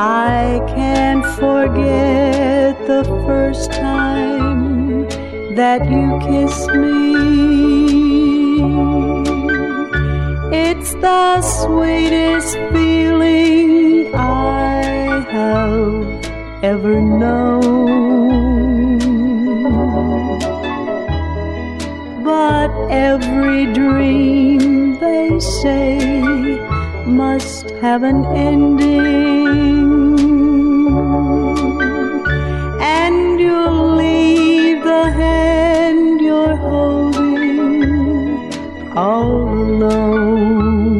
I can't forget the first time that you kissed me. It's the sweetest feeling I have ever known. But every dream, they say, must have an ending. Alone.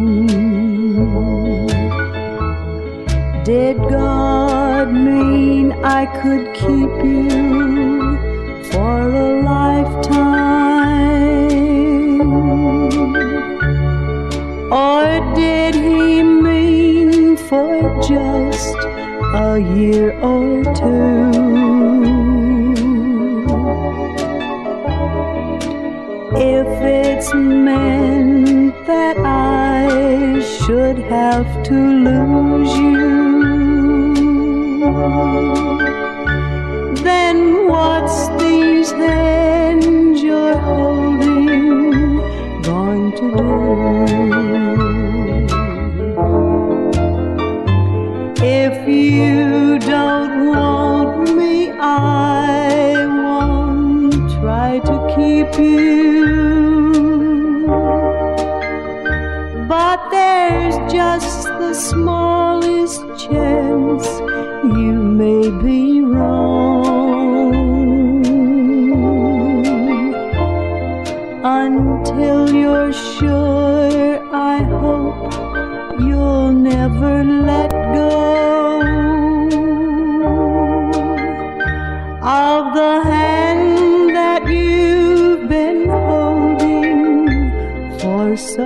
Did God mean I could keep you for a lifetime? Or did He mean for just a year or two? If it's meant that I should have to lose you, then what's these hands you're holding going to do? If you don't want But there's just the smallest chance you may be wrong. Until you're sure, I hope you'll never let go of the hand so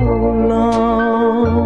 long.